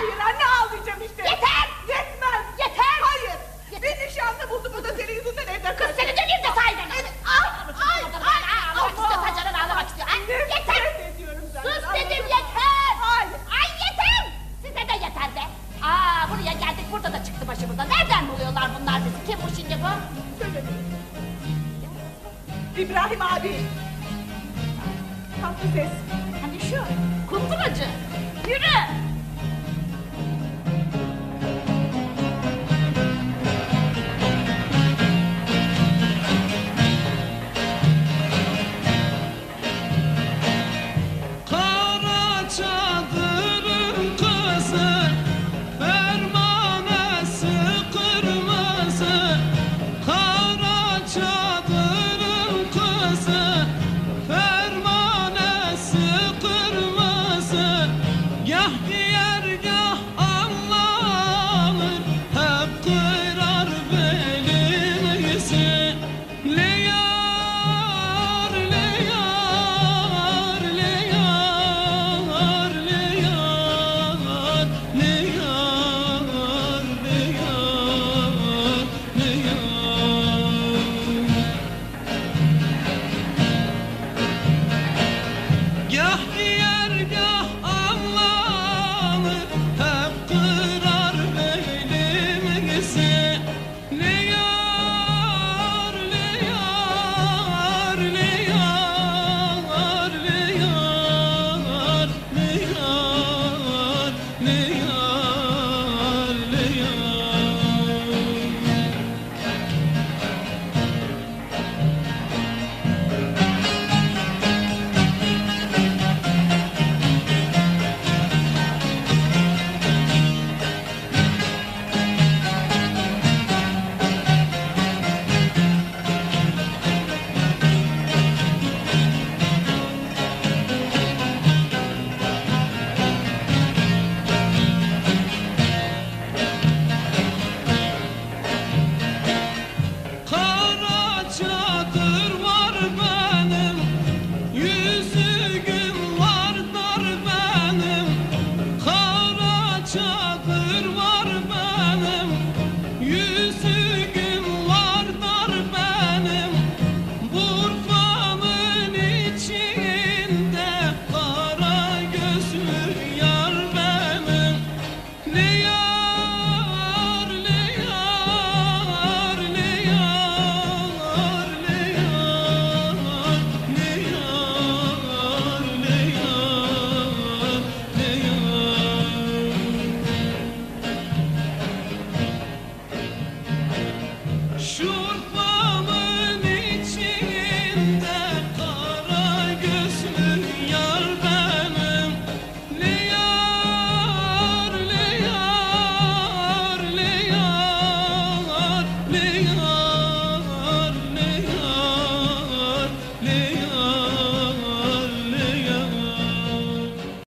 Hayır anne ağlayacağım işte. Yeter! Yetmez. Yeter! Hayır. Bir nişanlı buldum o da senin yüzünden evden Kız seni döneyim de sahiden. Ay ay ay. Ağlamak istiyorsan canın ağlamak istiyor. Ay, yeter. Ediyorum senden. Sus dedim yeter. Hayır. Ay yeter. Size de yeter be. Aa buraya geldik burada da çıktı başımıza. Nereden buluyorlar bunlar bizi? Kim bu şimdi bu? Söyle. İbrahim abi. Tatlı ses. Hani şu kunturacı. Yürü. يهدي